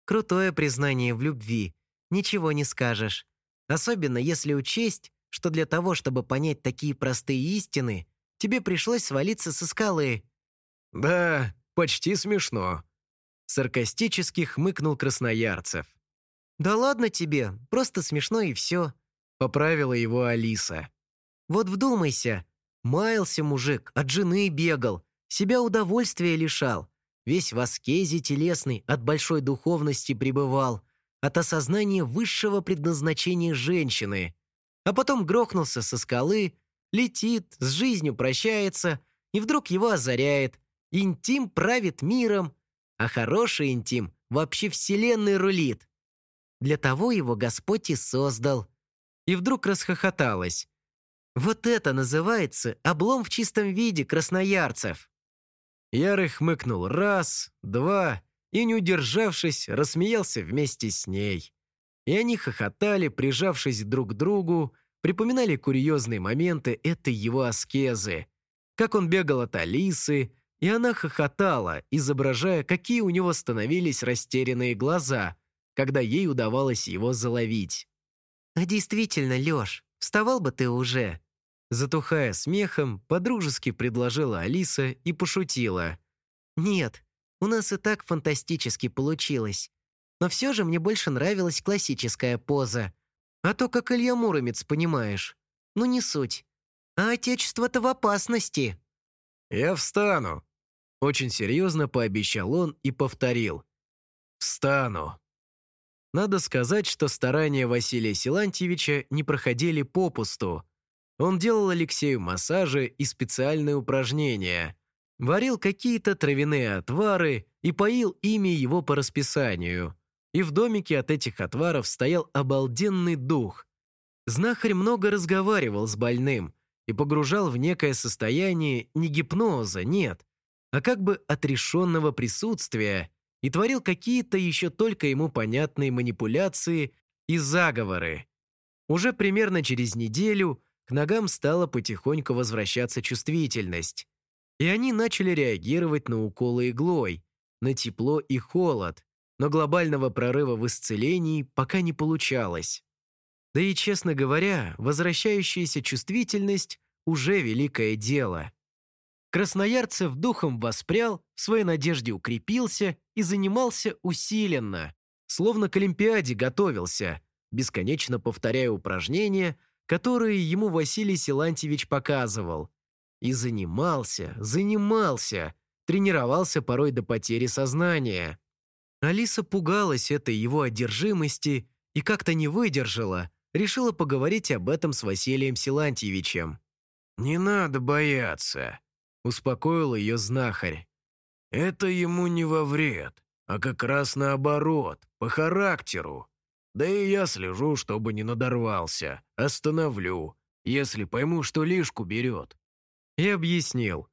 Крутое признание в любви. Ничего не скажешь. Особенно если учесть, что для того, чтобы понять такие простые истины, тебе пришлось свалиться со скалы. «Да, почти смешно», — саркастически хмыкнул Красноярцев. «Да ладно тебе, просто смешно и все», — поправила его Алиса. «Вот вдумайся, маялся мужик, от жены бегал, себя удовольствия лишал, весь в аскезе телесный от большой духовности пребывал, от осознания высшего предназначения женщины, а потом грохнулся со скалы, летит, с жизнью прощается, и вдруг его озаряет. Интим правит миром, а хороший интим вообще вселенной рулит. Для того его Господь и создал. И вдруг расхохоталась. Вот это называется облом в чистом виде красноярцев. Ярый хмыкнул раз, два и, не удержавшись, рассмеялся вместе с ней. И они хохотали, прижавшись друг к другу, припоминали курьезные моменты этой его аскезы. Как он бегал от Алисы, и она хохотала, изображая, какие у него становились растерянные глаза, когда ей удавалось его заловить. «А действительно, Лёш, вставал бы ты уже!» Затухая смехом, подружески предложила Алиса и пошутила. «Нет, у нас и так фантастически получилось. Но все же мне больше нравилась классическая поза. А то, как Илья Муромец, понимаешь. Ну, не суть. А отечество-то в опасности». «Я встану», — очень серьезно пообещал он и повторил. «Встану». Надо сказать, что старания Василия Силантьевича не проходили попусту. Он делал Алексею массажи и специальные упражнения, варил какие-то травяные отвары и поил ими его по расписанию и в домике от этих отваров стоял обалденный дух. Знахарь много разговаривал с больным и погружал в некое состояние не гипноза, нет, а как бы отрешенного присутствия и творил какие-то еще только ему понятные манипуляции и заговоры. Уже примерно через неделю к ногам стала потихоньку возвращаться чувствительность, и они начали реагировать на уколы иглой, на тепло и холод, но глобального прорыва в исцелении пока не получалось. Да и, честно говоря, возвращающаяся чувствительность уже великое дело. Красноярцев духом воспрял, в своей надежде укрепился и занимался усиленно, словно к Олимпиаде готовился, бесконечно повторяя упражнения, которые ему Василий Силантьевич показывал. И занимался, занимался, тренировался порой до потери сознания. Алиса пугалась этой его одержимости и как-то не выдержала, решила поговорить об этом с Василием Силантьевичем. «Не надо бояться», — успокоил ее знахарь. «Это ему не во вред, а как раз наоборот, по характеру. Да и я слежу, чтобы не надорвался, остановлю, если пойму, что лишку берет». И объяснил.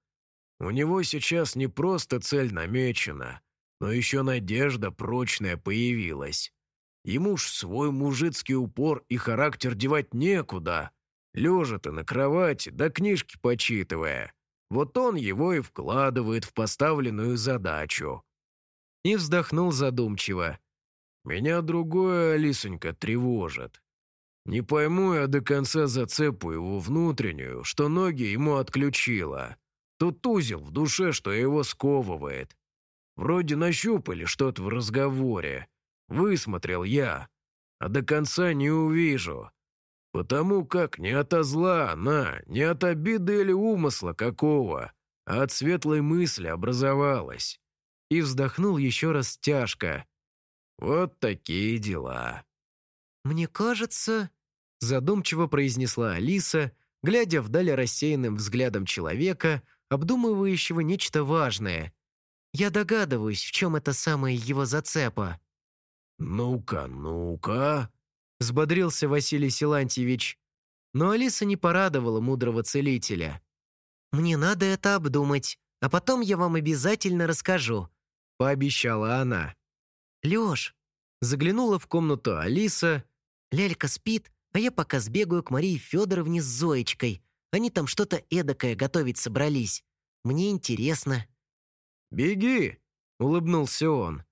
«У него сейчас не просто цель намечена, но еще надежда прочная появилась. Ему ж свой мужицкий упор и характер девать некуда. Лежа-то на кровати, да книжки почитывая. Вот он его и вкладывает в поставленную задачу. И вздохнул задумчиво. Меня другое, Алисонька, тревожит. Не пойму я до конца зацепу его внутреннюю, что ноги ему отключило. Тот узел в душе, что его сковывает. Вроде нащупали что-то в разговоре. Высмотрел я, а до конца не увижу. Потому как не от зла она, не от обиды или умысла какого, а от светлой мысли образовалась. И вздохнул еще раз тяжко. Вот такие дела. «Мне кажется...» — задумчиво произнесла Алиса, глядя вдаль рассеянным взглядом человека, обдумывающего нечто важное — я догадываюсь, в чем это самое его зацепа». «Ну-ка, ну-ка», — взбодрился Василий Силантьевич. Но Алиса не порадовала мудрого целителя. «Мне надо это обдумать, а потом я вам обязательно расскажу», — пообещала она. «Лёш», — заглянула в комнату Алиса. «Лялька спит, а я пока сбегаю к Марии Федоровне с Зоечкой. Они там что-то эдакое готовить собрались. Мне интересно». «Беги!» — улыбнулся он.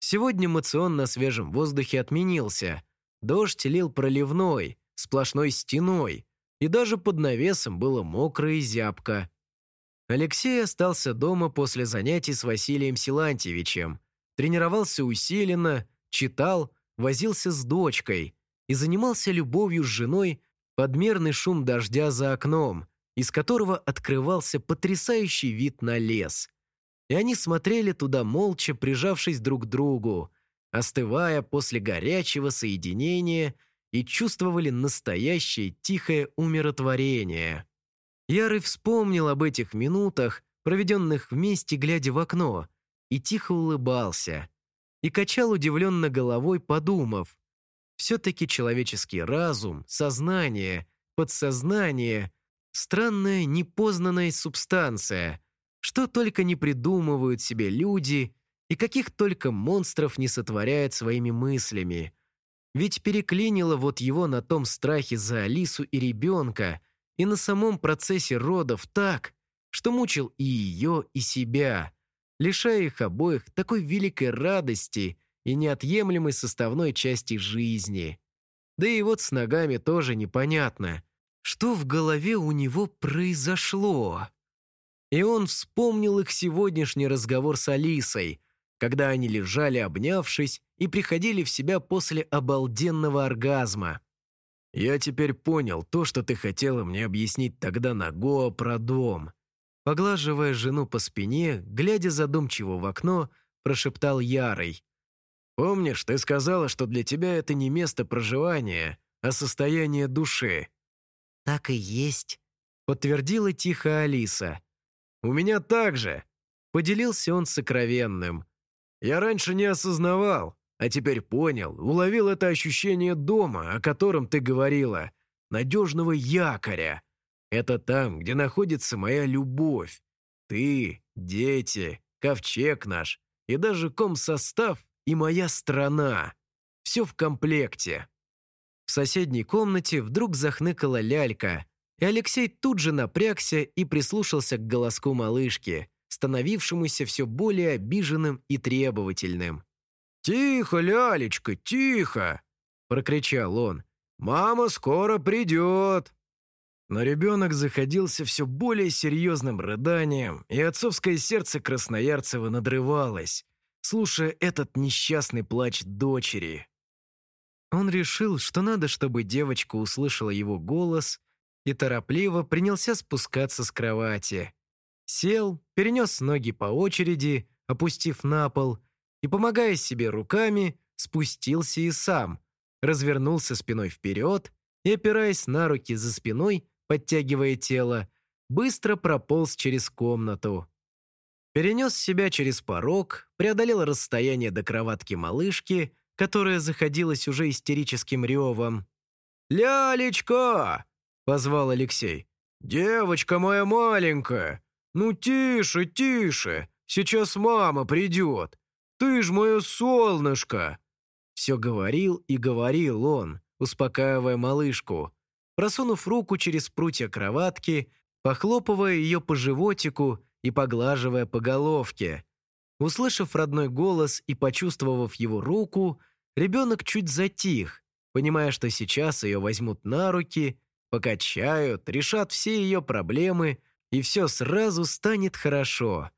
Сегодня мацион на свежем воздухе отменился. Дождь лил проливной, сплошной стеной, и даже под навесом было мокро и зябко. Алексей остался дома после занятий с Василием Силантьевичем, тренировался усиленно, читал, возился с дочкой и занимался любовью с женой подмерный шум дождя за окном, из которого открывался потрясающий вид на лес. И они смотрели туда молча, прижавшись друг к другу, остывая после горячего соединения и чувствовали настоящее тихое умиротворение. Ярый вспомнил об этих минутах, проведенных вместе, глядя в окно, и тихо улыбался. И качал удивленно головой, подумав, все-таки человеческий разум, сознание, подсознание – странная непознанная субстанция, что только не придумывают себе люди и каких только монстров не сотворяют своими мыслями. Ведь переклинило вот его на том страхе за Алису и ребенка и на самом процессе родов так, что мучил и ее, и себя, лишая их обоих такой великой радости – и неотъемлемой составной части жизни. Да и вот с ногами тоже непонятно, что в голове у него произошло. И он вспомнил их сегодняшний разговор с Алисой, когда они лежали, обнявшись, и приходили в себя после обалденного оргазма. «Я теперь понял то, что ты хотела мне объяснить тогда на Гоа про дом». Поглаживая жену по спине, глядя задумчиво в окно, прошептал Ярый. Помнишь, ты сказала, что для тебя это не место проживания, а состояние души?» «Так и есть», — подтвердила тихо Алиса. «У меня так же», — поделился он сокровенным. «Я раньше не осознавал, а теперь понял, уловил это ощущение дома, о котором ты говорила, надежного якоря. Это там, где находится моя любовь. Ты, дети, ковчег наш и даже комсостав и моя страна. Все в комплекте. В соседней комнате вдруг захныкала лялька, и Алексей тут же напрягся и прислушался к голоску малышки, становившемуся все более обиженным и требовательным. «Тихо, лялечка, тихо!» – прокричал он. «Мама скоро придет!» Но ребенок заходился все более серьезным рыданием, и отцовское сердце Красноярцева надрывалось, слушая этот несчастный плач дочери. Он решил, что надо, чтобы девочка услышала его голос и торопливо принялся спускаться с кровати. Сел, перенес ноги по очереди, опустив на пол, и, помогая себе руками, спустился и сам, развернулся спиной вперед и, опираясь на руки за спиной, подтягивая тело, быстро прополз через комнату. Перенес себя через порог, преодолел расстояние до кроватки малышки, которая заходилась уже истерическим ревом. «Лялечка!» – позвал Алексей. «Девочка моя маленькая! Ну тише, тише! Сейчас мама придет! Ты ж мое солнышко!» Все говорил и говорил он, успокаивая малышку. Просунув руку через прутья кроватки, похлопывая ее по животику и поглаживая по головке. Услышав родной голос и почувствовав его руку, ребенок чуть затих, понимая, что сейчас ее возьмут на руки, покачают, решат все ее проблемы, и все сразу станет хорошо.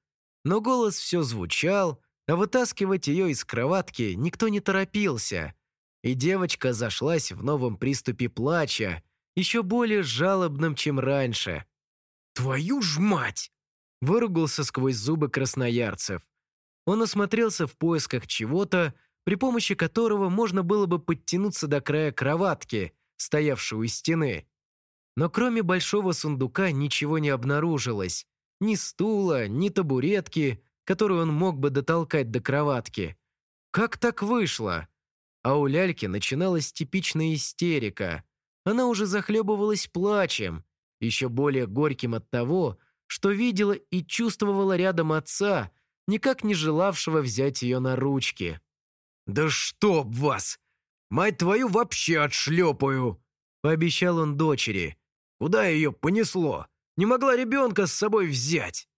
Но голос все звучал, а вытаскивать ее из кроватки никто не торопился. И девочка зашлась в новом приступе плача, еще более жалобным, чем раньше. «Твою ж мать!» выругался сквозь зубы красноярцев. Он осмотрелся в поисках чего-то, при помощи которого можно было бы подтянуться до края кроватки, стоявшей у стены. Но кроме большого сундука ничего не обнаружилось. Ни стула, ни табуретки, которую он мог бы дотолкать до кроватки. Как так вышло? А у ляльки начиналась типичная истерика. Она уже захлебывалась плачем, еще более горьким от того, что видела и чувствовала рядом отца, никак не желавшего взять ее на ручки. «Да чтоб вас! Мать твою вообще отшлепаю!» пообещал он дочери. «Куда ее понесло? Не могла ребенка с собой взять!»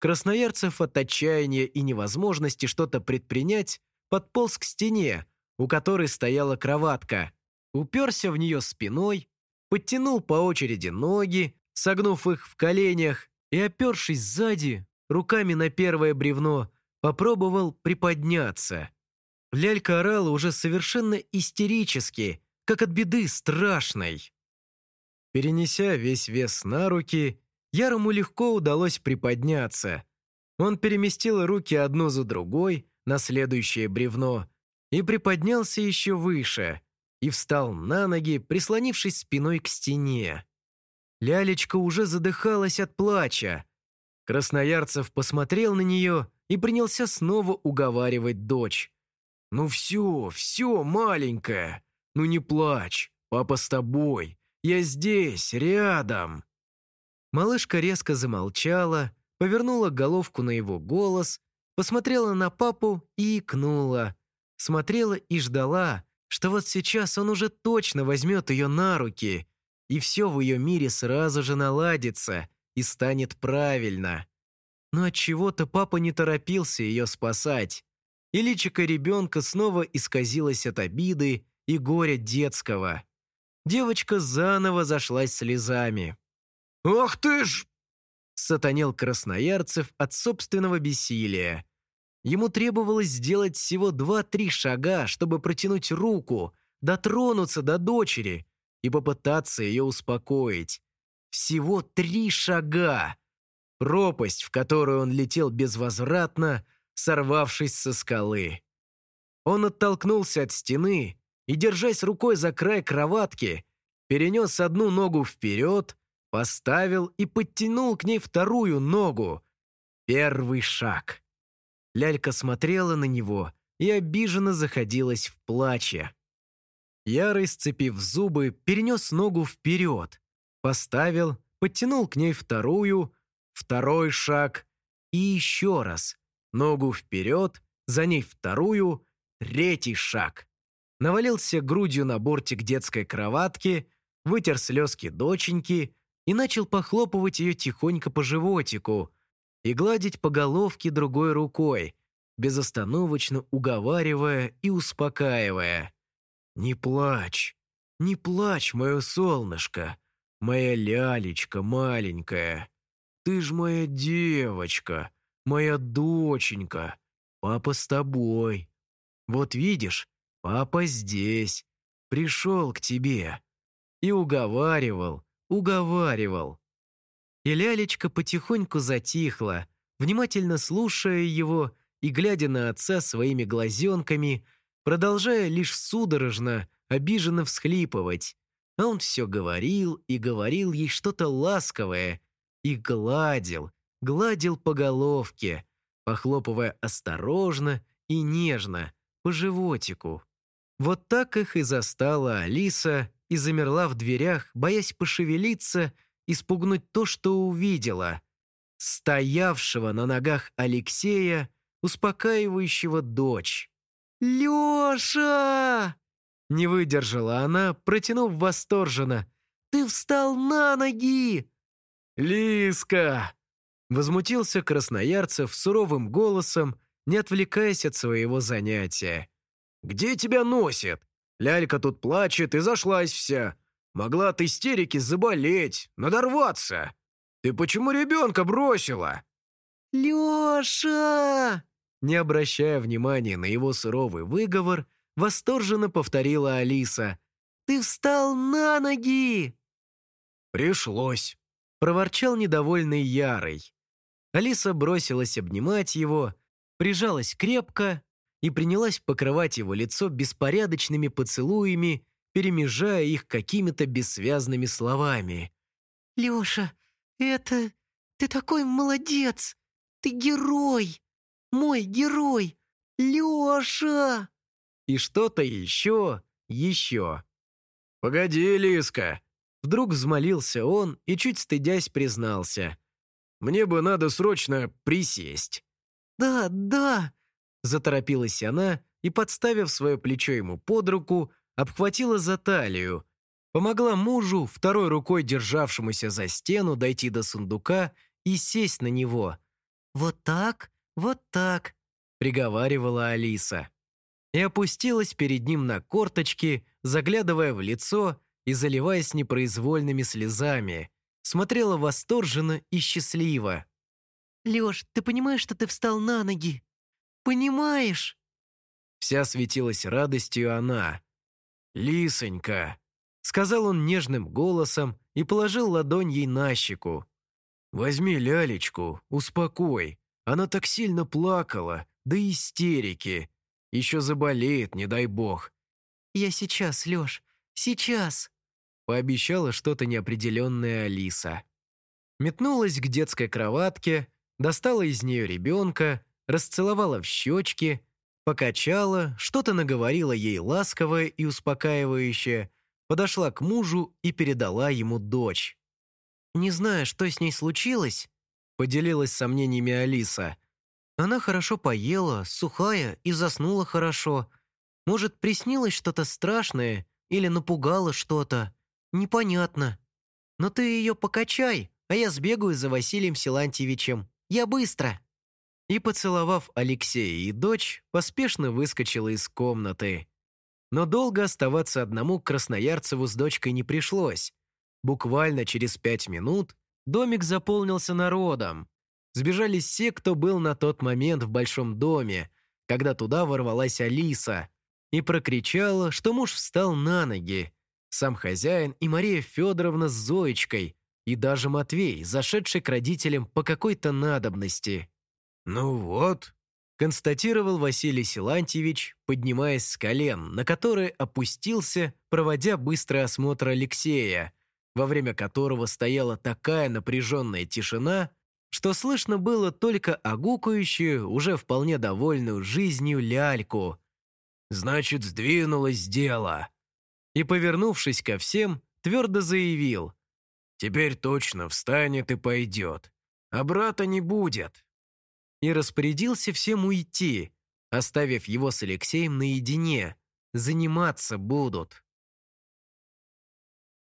Красноярцев от отчаяния и невозможности что-то предпринять подполз к стене, у которой стояла кроватка, уперся в нее спиной, подтянул по очереди ноги, согнув их в коленях, и, опершись сзади, руками на первое бревно, попробовал приподняться. Лялька орала уже совершенно истерически, как от беды страшной. Перенеся весь вес на руки, Ярому легко удалось приподняться. Он переместил руки одну за другой на следующее бревно и приподнялся еще выше и встал на ноги, прислонившись спиной к стене. Лялечка уже задыхалась от плача. Красноярцев посмотрел на нее и принялся снова уговаривать дочь. «Ну все, все, маленькая, ну не плачь, папа с тобой, я здесь, рядом». Малышка резко замолчала, повернула головку на его голос, посмотрела на папу и икнула. Смотрела и ждала, что вот сейчас он уже точно возьмет ее на руки, и все в ее мире сразу же наладится и станет правильно. Но от чего то папа не торопился ее спасать. И личико ребенка снова исказилось от обиды и горя детского. Девочка заново зашлась слезами. «Ах ты ж!» Сатанел Красноярцев от собственного бессилия. Ему требовалось сделать всего два-три шага, чтобы протянуть руку, дотронуться до дочери и попытаться ее успокоить. Всего три шага. Пропасть, в которую он летел безвозвратно, сорвавшись со скалы. Он оттолкнулся от стены и, держась рукой за край кроватки, перенес одну ногу вперед, поставил и подтянул к ней вторую ногу. Первый шаг. Лялька смотрела на него и обиженно заходилась в плаче. Ярый, сцепив зубы, перенес ногу вперед, поставил, подтянул к ней вторую, второй шаг и еще раз. Ногу вперед, за ней вторую, третий шаг. Навалился грудью на бортик детской кроватки, вытер слезки доченьки и начал похлопывать ее тихонько по животику и гладить по головке другой рукой, безостановочно уговаривая и успокаивая. «Не плачь, не плачь, мое солнышко, моя лялечка маленькая. Ты ж моя девочка, моя доченька. Папа с тобой. Вот видишь, папа здесь, пришел к тебе». И уговаривал, уговаривал. И лялечка потихоньку затихла, внимательно слушая его и глядя на отца своими глазенками, продолжая лишь судорожно, обиженно всхлипывать. А он все говорил и говорил ей что-то ласковое и гладил, гладил по головке, похлопывая осторожно и нежно по животику. Вот так их и застала Алиса и замерла в дверях, боясь пошевелиться и спугнуть то, что увидела. Стоявшего на ногах Алексея, успокаивающего дочь. «Леша!» Не выдержала она, протянув восторженно. «Ты встал на ноги!» «Лиска!» Возмутился Красноярцев суровым голосом, не отвлекаясь от своего занятия. «Где тебя носит? Лялька тут плачет и зашлась вся. Могла от истерики заболеть, надорваться. Ты почему ребенка бросила?» «Леша!» Не обращая внимания на его суровый выговор, восторженно повторила Алиса. «Ты встал на ноги!» «Пришлось», — проворчал недовольный Ярый. Алиса бросилась обнимать его, прижалась крепко и принялась покрывать его лицо беспорядочными поцелуями, перемежая их какими-то бессвязными словами. «Леша, это... Ты такой молодец! Ты герой! Мой герой! Леша!» И что-то еще, еще. «Погоди, Лиска!» Вдруг взмолился он и, чуть стыдясь, признался. «Мне бы надо срочно присесть». «Да, да!» Заторопилась она и, подставив свое плечо ему под руку, обхватила за талию, помогла мужу, второй рукой державшемуся за стену, дойти до сундука и сесть на него. «Вот так, вот так», — приговаривала Алиса. и опустилась перед ним на корточки, заглядывая в лицо и заливаясь непроизвольными слезами. Смотрела восторженно и счастливо. «Лёш, ты понимаешь, что ты встал на ноги? Понимаешь?» Вся светилась радостью она. «Лисонька!» — сказал он нежным голосом и положил ладонь ей на щеку. «Возьми лялечку, успокой. Она так сильно плакала, до истерики. Еще заболеет, не дай бог». «Я сейчас, Лёш, сейчас!» — пообещала что-то неопределенное Алиса. Метнулась к детской кроватке, достала из нее ребенка, расцеловала в щечки, покачала, что-то наговорила ей ласковое и успокаивающее, подошла к мужу и передала ему дочь. «Не знаю, что с ней случилось», — поделилась сомнениями Алиса. «Она хорошо поела, сухая и заснула хорошо. Может, приснилось что-то страшное или напугало что-то. Непонятно. Но ты ее покачай, а я сбегаю за Василием Силантьевичем. Я быстро!» И, поцеловав Алексея и дочь, поспешно выскочила из комнаты. Но долго оставаться одному Красноярцеву с дочкой не пришлось. Буквально через пять минут домик заполнился народом. Сбежались все, кто был на тот момент в большом доме, когда туда ворвалась Алиса и прокричала, что муж встал на ноги. Сам хозяин и Мария Федоровна с Зоечкой, и даже Матвей, зашедший к родителям по какой-то надобности. «Ну вот», — констатировал Василий Силантьевич, поднимаясь с колен, на которые опустился, проводя быстрый осмотр Алексея, во время которого стояла такая напряженная тишина, что слышно было только огукающую, уже вполне довольную жизнью ляльку. «Значит, сдвинулось дело». И, повернувшись ко всем, твердо заявил. «Теперь точно встанет и пойдет. А брата не будет» и распорядился всем уйти, оставив его с Алексеем наедине. Заниматься будут.